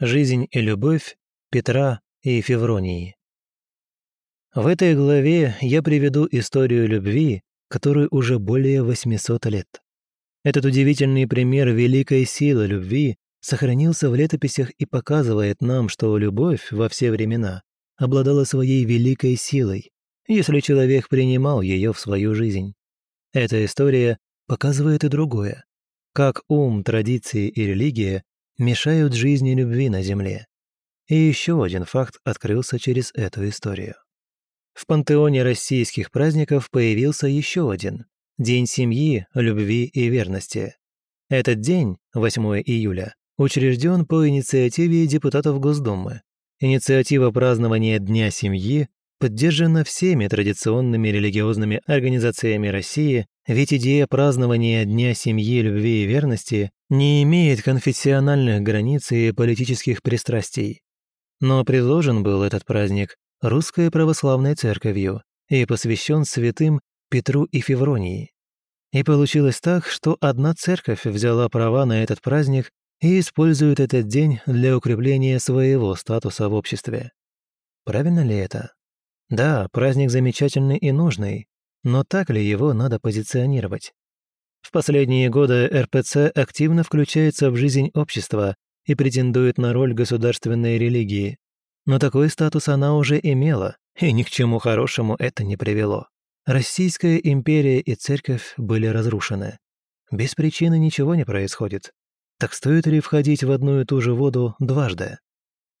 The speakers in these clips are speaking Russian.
Жизнь и любовь Петра и Февронии. В этой главе я приведу историю любви, которой уже более 800 лет. Этот удивительный пример великой силы любви сохранился в летописях и показывает нам, что любовь во все времена обладала своей великой силой, если человек принимал ее в свою жизнь. Эта история показывает и другое, как ум, традиции и религия мешают жизни любви на Земле. И еще один факт открылся через эту историю. В пантеоне российских праздников появился еще один – День семьи, любви и верности. Этот день, 8 июля, учрежден по инициативе депутатов Госдумы. Инициатива празднования Дня семьи поддержана всеми традиционными религиозными организациями России, ведь идея празднования Дня семьи, любви и верности не имеет конфессиональных границ и политических пристрастий. Но предложен был этот праздник Русской Православной Церковью и посвящен святым Петру и Февронии. И получилось так, что одна церковь взяла права на этот праздник и использует этот день для укрепления своего статуса в обществе. Правильно ли это? Да, праздник замечательный и нужный, но так ли его надо позиционировать? В последние годы РПЦ активно включается в жизнь общества и претендует на роль государственной религии. Но такой статус она уже имела, и ни к чему хорошему это не привело. Российская империя и церковь были разрушены. Без причины ничего не происходит. Так стоит ли входить в одну и ту же воду дважды?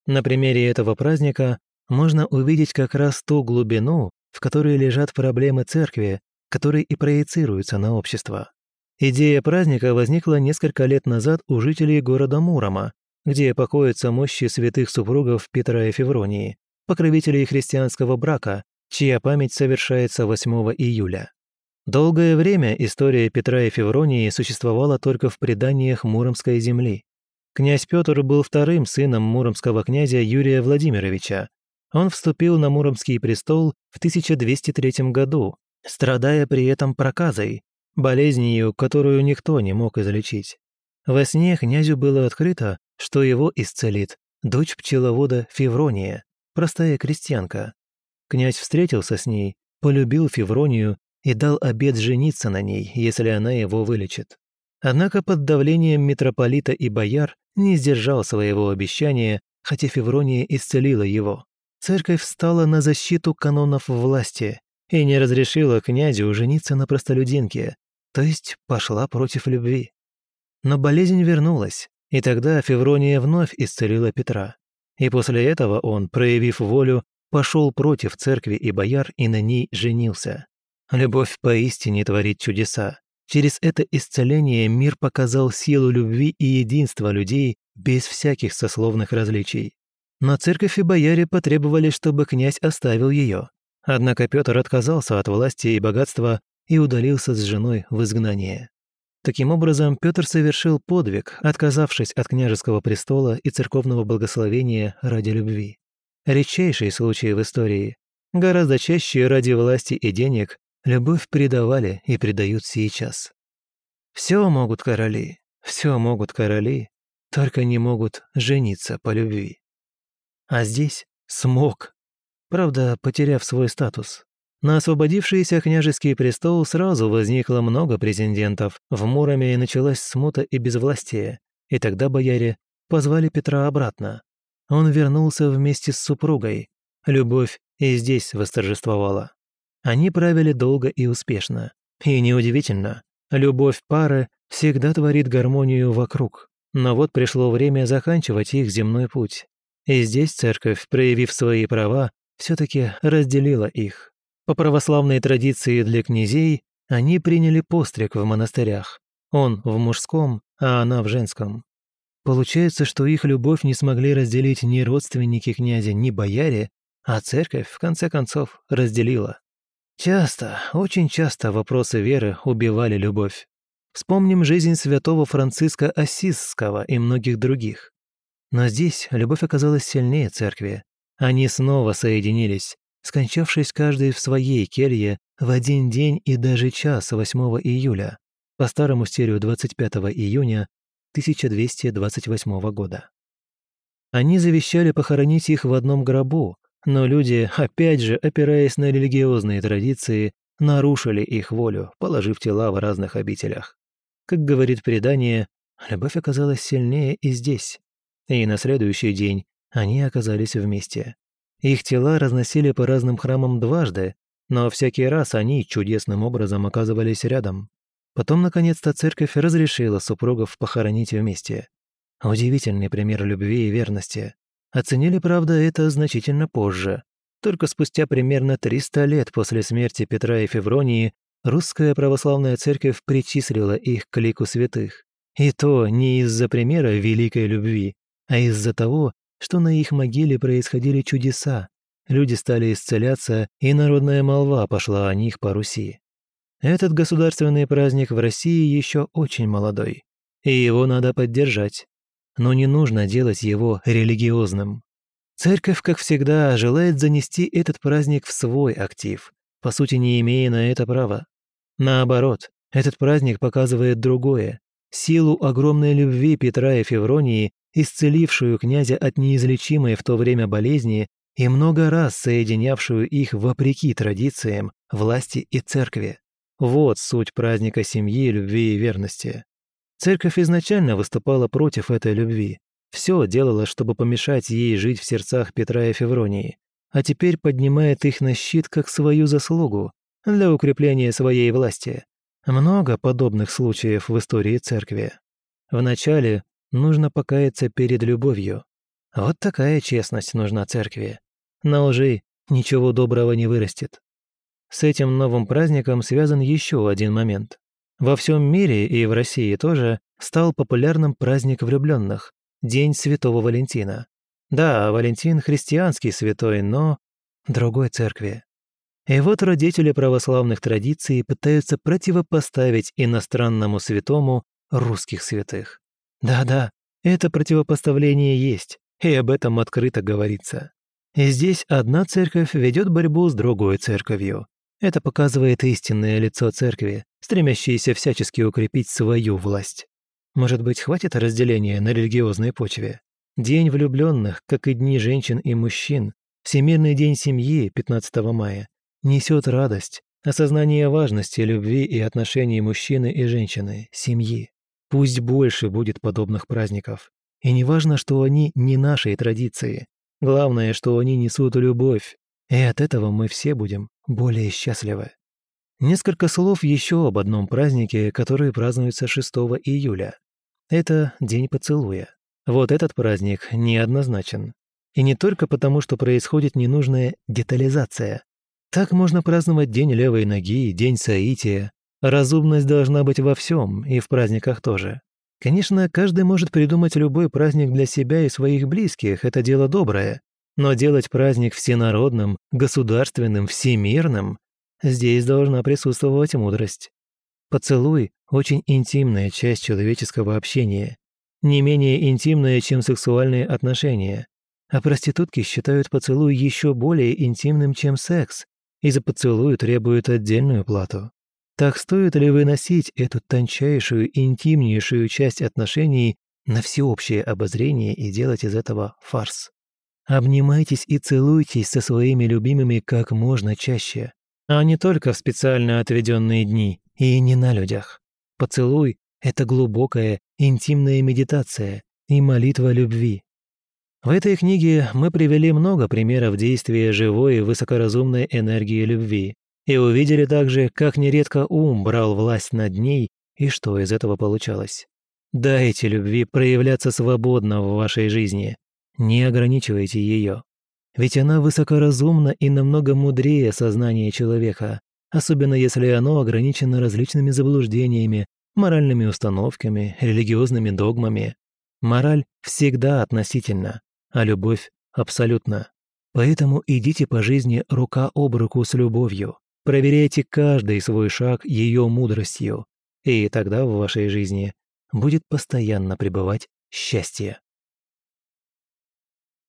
На примере этого праздника можно увидеть как раз ту глубину, в которой лежат проблемы церкви, которые и проецируются на общество. Идея праздника возникла несколько лет назад у жителей города Мурома, где покоятся мощи святых супругов Петра и Февронии, покровителей христианского брака, чья память совершается 8 июля. Долгое время история Петра и Февронии существовала только в преданиях Муромской земли. Князь Петр был вторым сыном муромского князя Юрия Владимировича, он вступил на Муромский престол в 1203 году, страдая при этом проказой, болезнью, которую никто не мог излечить. Во сне князю было открыто, что его исцелит дочь пчеловода Феврония, простая крестьянка. Князь встретился с ней, полюбил Февронию и дал обет жениться на ней, если она его вылечит. Однако под давлением митрополита и бояр не сдержал своего обещания, хотя Феврония исцелила его. Церковь встала на защиту канонов власти и не разрешила князю жениться на простолюдинке, то есть пошла против любви. Но болезнь вернулась, и тогда Феврония вновь исцелила Петра. И после этого он, проявив волю, пошел против церкви и бояр и на ней женился. Любовь поистине творит чудеса. Через это исцеление мир показал силу любви и единства людей без всяких сословных различий. Но церковь и бояре потребовали, чтобы князь оставил ее. Однако Петр отказался от власти и богатства и удалился с женой в изгнание. Таким образом, Петр совершил подвиг, отказавшись от княжеского престола и церковного благословения ради любви. Редчайший случай в истории. Гораздо чаще ради власти и денег любовь предавали и предают сейчас. Все могут короли, все могут короли, только не могут жениться по любви. А здесь смог. Правда, потеряв свой статус. На освободившийся княжеский престол сразу возникло много претендентов. В Муроме началась смута и безвластие. И тогда бояре позвали Петра обратно. Он вернулся вместе с супругой. Любовь и здесь восторжествовала. Они правили долго и успешно. И неудивительно, любовь пары всегда творит гармонию вокруг. Но вот пришло время заканчивать их земной путь. И здесь церковь, проявив свои права, все-таки разделила их. По православной традиции для князей они приняли постриг в монастырях. Он в мужском, а она в женском. Получается, что их любовь не смогли разделить ни родственники князя, ни бояре, а церковь, в конце концов, разделила. Часто, очень часто вопросы веры убивали любовь. Вспомним жизнь святого Франциска Ассизского и многих других. Но здесь любовь оказалась сильнее церкви. Они снова соединились, скончавшись каждый в своей келье в один день и даже час 8 июля, по старому стерео 25 июня 1228 года. Они завещали похоронить их в одном гробу, но люди, опять же, опираясь на религиозные традиции, нарушили их волю, положив тела в разных обителях. Как говорит предание, любовь оказалась сильнее и здесь. И на следующий день они оказались вместе. Их тела разносили по разным храмам дважды, но всякий раз они чудесным образом оказывались рядом. Потом, наконец-то, церковь разрешила супругов похоронить вместе. Удивительный пример любви и верности. Оценили, правда, это значительно позже. Только спустя примерно 300 лет после смерти Петра и Февронии русская православная церковь причислила их к лику святых. И то не из-за примера великой любви, а из-за того, что на их могиле происходили чудеса, люди стали исцеляться, и народная молва пошла о них по Руси. Этот государственный праздник в России еще очень молодой, и его надо поддержать. Но не нужно делать его религиозным. Церковь, как всегда, желает занести этот праздник в свой актив, по сути не имея на это права. Наоборот, этот праздник показывает другое, силу огромной любви Петра и Февронии, исцелившую князя от неизлечимой в то время болезни и много раз соединявшую их вопреки традициям, власти и церкви. Вот суть праздника семьи, любви и верности. Церковь изначально выступала против этой любви. Все делала, чтобы помешать ей жить в сердцах Петра и Февронии, а теперь поднимает их на щит как свою заслугу для укрепления своей власти. Много подобных случаев в истории церкви. Вначале нужно покаяться перед любовью. Вот такая честность нужна церкви. На лжи ничего доброго не вырастет. С этим новым праздником связан еще один момент. Во всем мире и в России тоже стал популярным праздник влюбленных – День Святого Валентина. Да, Валентин – христианский святой, но другой церкви. И вот родители православных традиций пытаются противопоставить иностранному святому русских святых. Да-да, это противопоставление есть, и об этом открыто говорится. И здесь одна церковь ведет борьбу с другой церковью. Это показывает истинное лицо церкви, стремящееся всячески укрепить свою власть. Может быть, хватит разделения на религиозной почве? День влюбленных, как и дни женщин и мужчин, Всемирный день семьи 15 мая, несет радость, осознание важности любви и отношений мужчины и женщины, семьи. Пусть больше будет подобных праздников. И не важно, что они не нашей традиции. Главное, что они несут любовь. И от этого мы все будем более счастливы. Несколько слов еще об одном празднике, который празднуется 6 июля. Это День поцелуя. Вот этот праздник неоднозначен. И не только потому, что происходит ненужная детализация. Так можно праздновать День левой ноги, День соития. Разумность должна быть во всем, и в праздниках тоже. Конечно, каждый может придумать любой праздник для себя и своих близких, это дело доброе. Но делать праздник всенародным, государственным, всемирным – здесь должна присутствовать мудрость. Поцелуй – очень интимная часть человеческого общения. Не менее интимная, чем сексуальные отношения. А проститутки считают поцелуй еще более интимным, чем секс, и за поцелуй требуют отдельную плату. Так стоит ли выносить эту тончайшую, интимнейшую часть отношений на всеобщее обозрение и делать из этого фарс? Обнимайтесь и целуйтесь со своими любимыми как можно чаще, а не только в специально отведенные дни и не на людях. Поцелуй – это глубокая, интимная медитация и молитва любви. В этой книге мы привели много примеров действия живой и высокоразумной энергии любви, и увидели также, как нередко ум брал власть над ней и что из этого получалось. Дайте любви проявляться свободно в вашей жизни. Не ограничивайте ее. Ведь она высокоразумна и намного мудрее сознания человека, особенно если оно ограничено различными заблуждениями, моральными установками, религиозными догмами. Мораль всегда относительна, а любовь – абсолютно. Поэтому идите по жизни рука об руку с любовью, Проверяйте каждый свой шаг ее мудростью, и тогда в вашей жизни будет постоянно пребывать счастье.